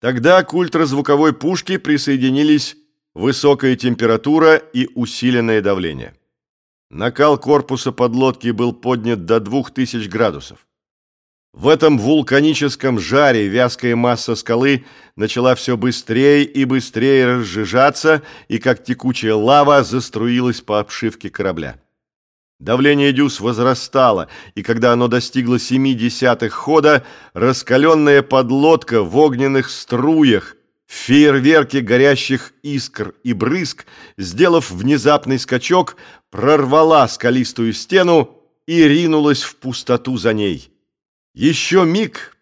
Тогда к ультразвуковой пушке присоединились высокая температура и усиленное давление. Накал корпуса подлодки был поднят до 2000 градусов. В этом вулканическом жаре вязкая масса скалы начала все быстрее и быстрее разжижаться и, как текучая лава, заструилась по обшивке корабля. Давление дюз возрастало, и когда оно достигло семи десятых хода, раскаленная подлодка в огненных струях, в фейерверке горящих искр и брызг, сделав внезапный скачок, прорвала скалистую стену и ринулась в пустоту за ней. Еще миг,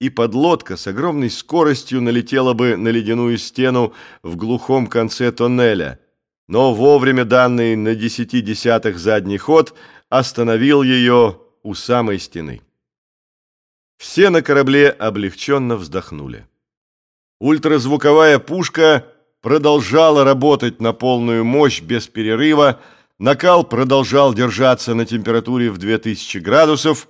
и подлодка с огромной скоростью налетела бы на ледяную стену в глухом конце тоннеля, но вовремя данный на десяти десятых задний ход остановил ее у самой стены. Все на корабле облегченно вздохнули. Ультразвуковая пушка продолжала работать на полную мощь без перерыва, накал продолжал держаться на температуре в 2000 градусов,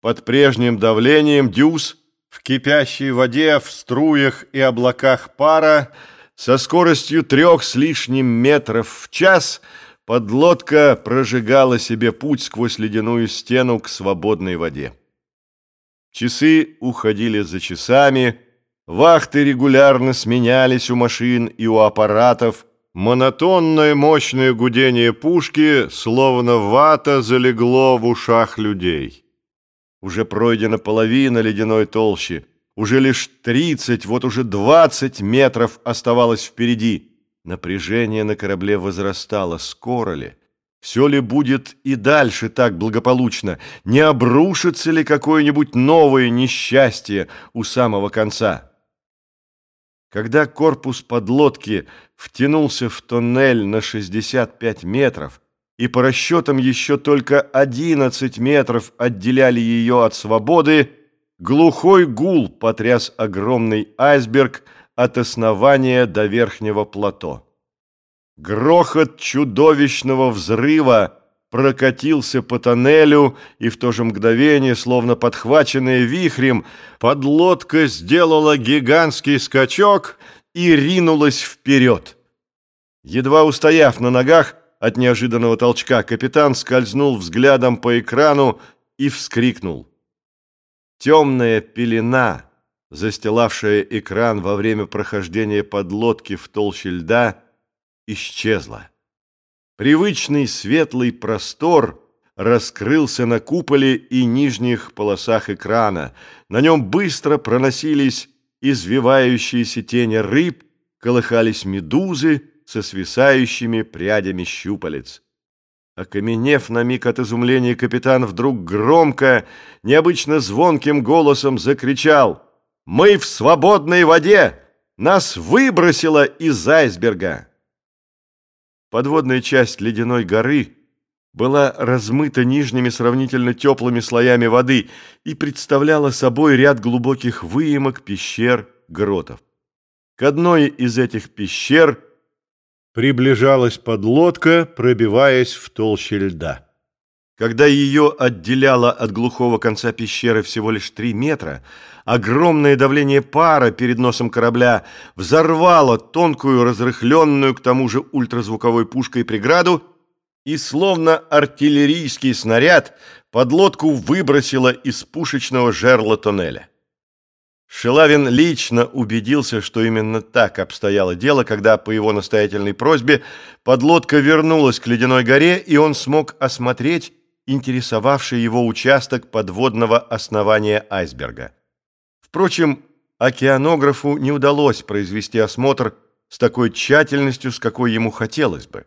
под прежним давлением дюз в кипящей воде, в струях и облаках пара со скоростью трех с лишним метров в час подлодка прожигала себе путь сквозь ледяную стену к свободной воде. Часы уходили за часами, вахты регулярно сменялись у машин и у аппаратов, монотонное мощное гудение пушки, словно вата, залегло в ушах людей. Уже пройдена половина ледяной толщи, уже лишь тридцать, вот уже двадцать метров оставалось впереди. Напряжение на корабле возрастало. Скоро ли? Все ли будет и дальше так благополучно? Не обрушится ли какое-нибудь новое несчастье у самого конца? Когда корпус подлодки втянулся в тоннель на 65 метров, и по расчетам еще только 11 метров отделяли ее от свободы, глухой гул потряс огромный айсберг от основания до верхнего плато. Грохот чудовищного взрыва прокатился по тоннелю, и в то же мгновение, словно подхваченная вихрем, подлодка сделала гигантский скачок и ринулась вперед. Едва устояв на ногах, от неожиданного толчка капитан скользнул взглядом по экрану и вскрикнул. Темная пелена, застилавшая экран во время прохождения подлодки в толще льда, исчезла. Привычный светлый простор раскрылся на куполе и нижних полосах экрана. На нем быстро проносились извивающиеся тени рыб, колыхались медузы, со свисающими прядями щупалец. Окаменев на миг от изумления, капитан вдруг громко, необычно звонким голосом закричал «Мы в свободной воде! Нас выбросило из айсберга!» Подводная часть ледяной горы была размыта нижними сравнительно теплыми слоями воды и представляла собой ряд глубоких выемок, пещер, гротов. К одной из этих пещер – Приближалась подлодка, пробиваясь в толще льда. Когда ее отделяло от глухого конца пещеры всего лишь три метра, огромное давление пара перед носом корабля взорвало тонкую, разрыхленную, к тому же ультразвуковой пушкой преграду, и, словно артиллерийский снаряд, подлодку выбросило из пушечного жерла тоннеля. Шилавин лично убедился, что именно так обстояло дело, когда по его настоятельной просьбе подлодка вернулась к ледяной горе, и он смог осмотреть интересовавший его участок подводного основания айсберга. Впрочем, океанографу не удалось произвести осмотр с такой тщательностью, с какой ему хотелось бы.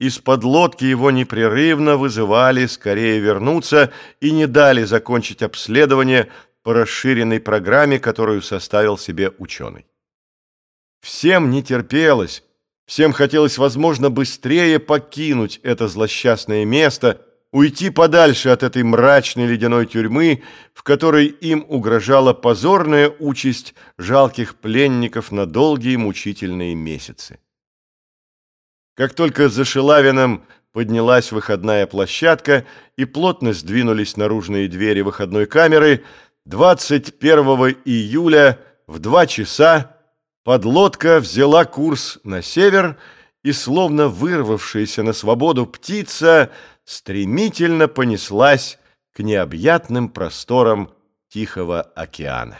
Из подлодки его непрерывно вызывали скорее вернуться и не дали закончить обследование по расширенной программе, которую составил себе ученый. Всем не терпелось, всем хотелось, возможно, быстрее покинуть это злосчастное место, уйти подальше от этой мрачной ледяной тюрьмы, в которой им угрожала позорная участь жалких пленников на долгие мучительные месяцы. Как только за Шелавиным поднялась выходная площадка и плотно сдвинулись наружные двери выходной камеры – 21 июля в два часа подлодка взяла курс на север, и, словно вырвавшаяся на свободу птица, стремительно понеслась к необъятным просторам Тихого океана.